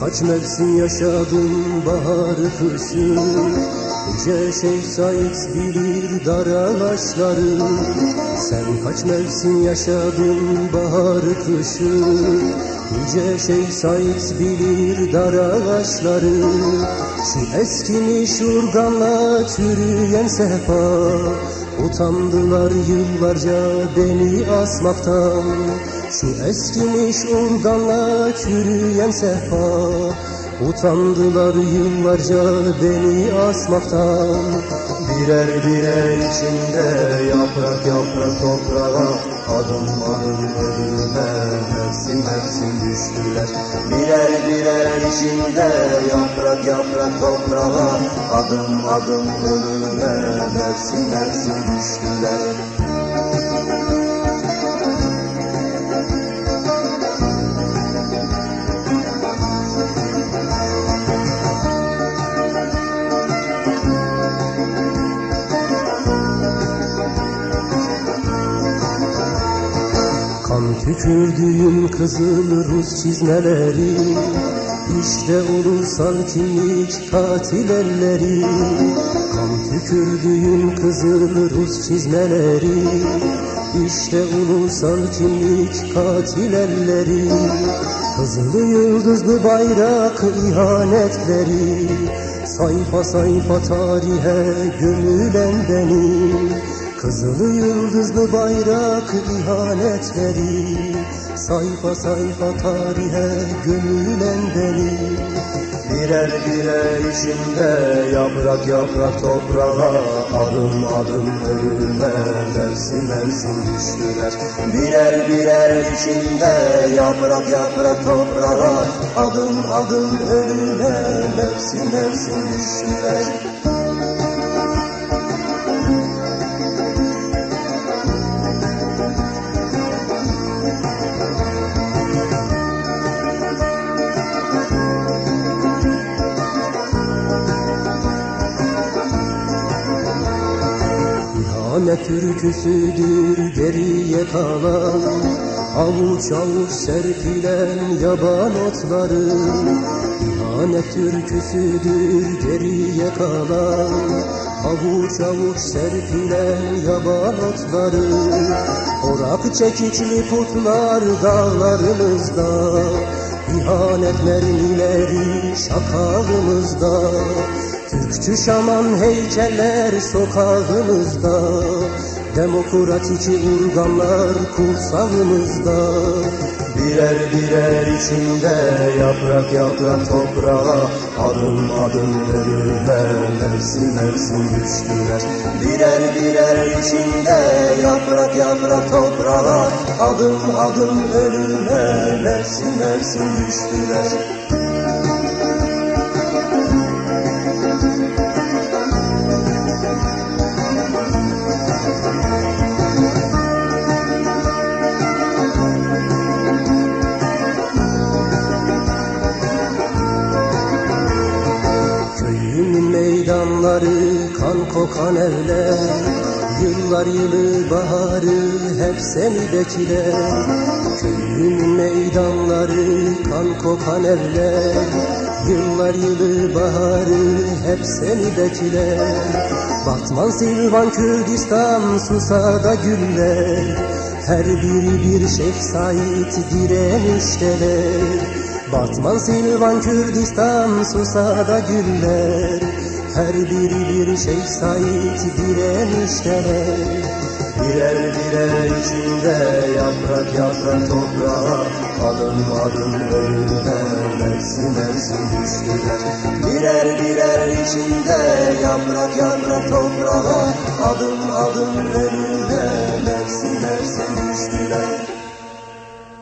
kaç mevsim yaşadın baharı kışı Yüce Şeyh Said bilir dar ağaçları Sen kaç mevsim yaşadın baharı kışı? Yüce Şeyh Said bilir dar ağaçları Şu eskimiş urganla çürüyen sehpa Utandılar yıllarca beni asmaktan. Şu eskimiş urganla çürüyen sehpa Utandılar yıllarca beni asmaktan. Birer birer içinde yaprak yaprak toprağa Adım adım ölüme mevsim mevsim düştüler. Birer birer içinde yaprak yaprak toprağa Adım adım ölüme mevsim mevsim düştüler tükürdüğüm kızıl Rus çizmeleri İşte ulusal kimlik katil elleri. Kan tükürdüğüm kızıl Rus çizmeleri İşte ulusal kimlik katil elleri. Kızılı yıldızlı bayrak ihanetleri Sayfa sayfa tarihe gömülen benim Kızılı yıldızlı bayrak ihanetleri Sayfa sayfa tarihe gömülen benim Birer birer içinde yaprak yaprak toprağa Adım adım ölüme mevsim mevsim düştüler. Birer birer içinde yaprak yaprak toprağa Adım adım ölüme mevsim mevsim düştüler İhanet türküsüdür geriye kalan Avuç avuç serpilen yaban otları. İhanet türküsüdür geriye kalan Avuç avuç serpilen yaban otları. Orak çekiçli putlar dağlarımızda İhanet mermileri şakağımızda Türkçü şaman heykeller sokağımızda Demokratik urganlar kursağımızda Birer birer içinde yaprak yaprak toprağa Adım adım ölüme mevsim mevsim düştüler Birer birer içinde yaprak yaprak toprağa Adım adım ölüme mevsim mevsim düştüler meydanları kan kokan evler Yıllar yılı baharı hep seni bekler. Köyümün meydanları kan kokan evler Yıllar yılı baharı hep seni bekler. Batman, Silvan, Kürdistan, Susa'da güller. Her biri bir Şeyh Said direnişteler Batman, Silvan, Kürdistan, Susa'da güller Her biri bir Şeyh Said direnişteler Birer birer içinde yaprak yaprak toprağa Adım adım ölüme mevsim mevsim düştüler Birer birer içinde yaprak yaprak toprağa Adım adım ölüme mevsim mevsim düştüler